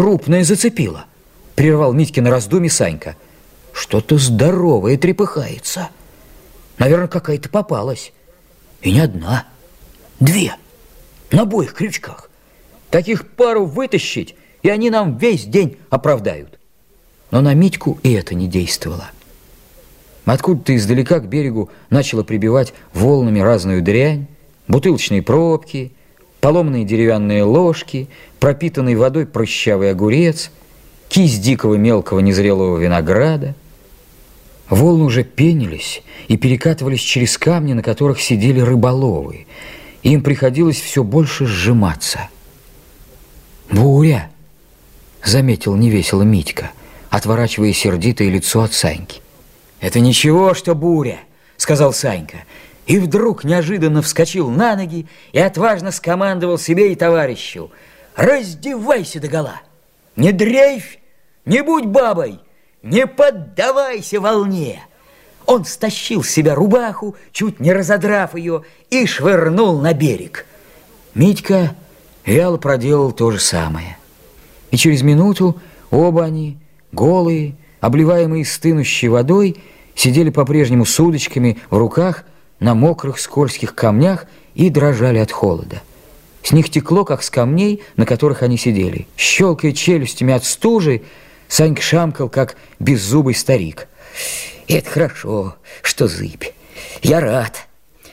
крупное зацепило. Прервал Митькина раздумье Санька. Что-то здоровое трепыхается. Наверное, какая-то попалась. И не одна. Две. На обоих крючках. Таких пару вытащить, и они нам весь день оправдают. Но на Митьку и это не действовало. Откуда-то издалека к берегу начало прибивать волнами разную дрянь, бутылочные пробки, поломанные деревянные ложки, пропитанный водой прыщавый огурец, кисть дикого мелкого незрелого винограда. Волны уже пенились и перекатывались через камни, на которых сидели рыболовы. Им приходилось все больше сжиматься. «Буря!» — заметил невесело Митька, отворачивая сердитое лицо от Саньки. «Это ничего, что буря!» — сказал Санька. И вдруг неожиданно вскочил на ноги и отважно скомандовал себе и товарищу. «Раздевайся догола! Не дрейфь, не будь бабой, не поддавайся волне!» Он стащил с себя рубаху, чуть не разодрав ее, и швырнул на берег. Митька вяло проделал то же самое. И через минуту оба они, голые, обливаемые стынущей водой, сидели по-прежнему с удочками в руках на мокрых скользких камнях и дрожали от холода. С них текло, как с камней, на которых они сидели. Щелкая челюстями от стужи, Санька шамкал, как беззубый старик. «Это хорошо, что зыбь. Я рад.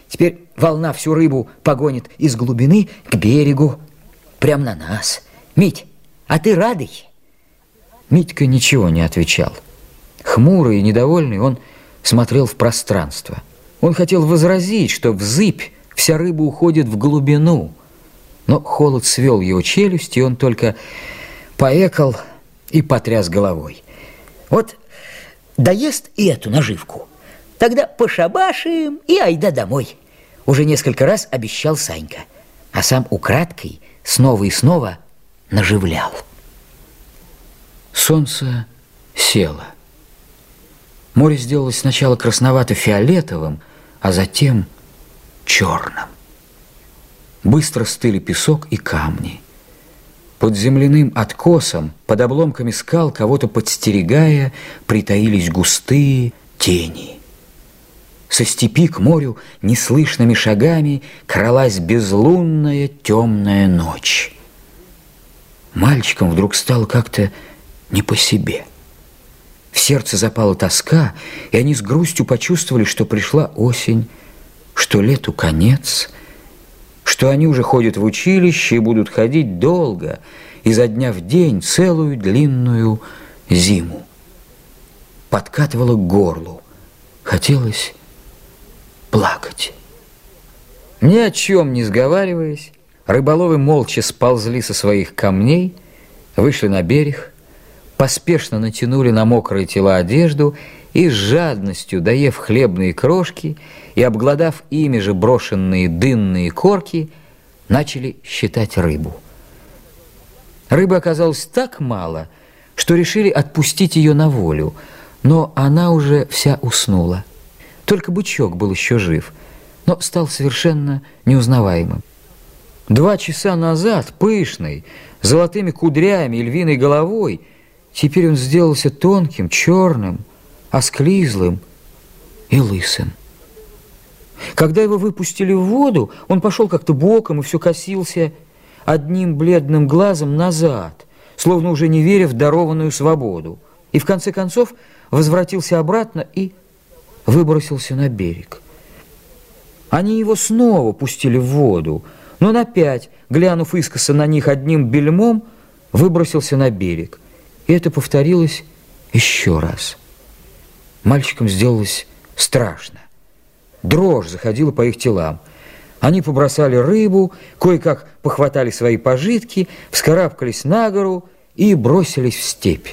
Теперь волна всю рыбу погонит из глубины к берегу, прямо на нас. Мить, а ты радый?» Митька ничего не отвечал. Хмурый и недовольный он смотрел в пространство. Он хотел возразить, что в зыбь вся рыба уходит в глубину. Но холод свел его челюсть, и он только поэкал и потряс головой. Вот доест и эту наживку, тогда пошабашим и айда домой. Уже несколько раз обещал Санька, а сам украдкой снова и снова наживлял. Солнце село. Море сделалось сначала красновато-фиолетовым, а затем черным. Быстро стыли песок и камни. Под земляным откосом, под обломками скал, кого-то подстерегая, притаились густые тени. Со степи к морю неслышными шагами кралась безлунная темная ночь. Мальчикам вдруг стало как-то не по себе – сердце запала тоска, и они с грустью почувствовали, что пришла осень, что лету конец, что они уже ходят в училище и будут ходить долго, изо дня в день, целую длинную зиму. Подкатывало к горлу, хотелось плакать. Ни о чем не сговариваясь, рыболовы молча сползли со своих камней, вышли на берег – поспешно натянули на мокрые тела одежду и с жадностью, доев хлебные крошки и обглодав ими же брошенные дынные корки, начали считать рыбу. Рыбы оказалось так мало, что решили отпустить ее на волю, но она уже вся уснула. Только бычок был еще жив, но стал совершенно неузнаваемым. Два часа назад, пышный, золотыми кудрями и львиной головой – Теперь он сделался тонким, черным, осклизлым и лысым. Когда его выпустили в воду, он пошел как-то боком и все косился одним бледным глазом назад, словно уже не веря в дарованную свободу. И в конце концов возвратился обратно и выбросился на берег. Они его снова пустили в воду, но он опять, глянув искоса на них одним бельмом, выбросился на берег – и это повторилось еще раз. Мальчикам сделалось страшно. Дрожь заходила по их телам. Они побросали рыбу, кое-как похватали свои пожитки, вскарабкались на гору и бросились в степь.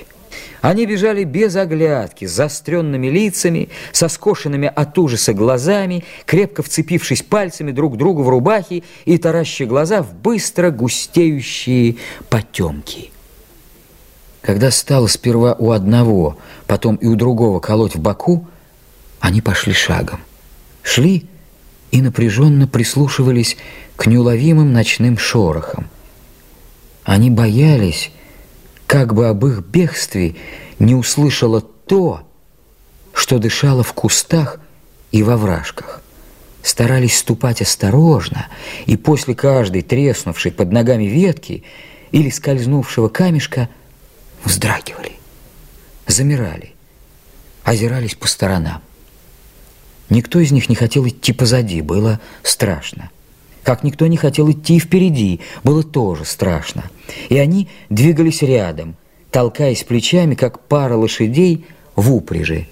Они бежали без оглядки, с заостренными лицами, со скошенными от ужаса глазами, крепко вцепившись пальцами друг другу в рубахи и тараща глаза в быстро густеющие потемки. Когда стало сперва у одного, потом и у другого колоть в боку, они пошли шагом. Шли и напряженно прислушивались к неуловимым ночным шорохам. Они боялись, как бы об их бегстве не услышала то, что дышало в кустах и во вражках. Старались ступать осторожно, и после каждой треснувшей под ногами ветки или скользнувшего камешка вздрагивали, замирали, озирались по сторонам. Никто из них не хотел идти позади, было страшно. Как никто не хотел идти впереди, было тоже страшно. И они двигались рядом, толкаясь плечами, как пара лошадей в упряжи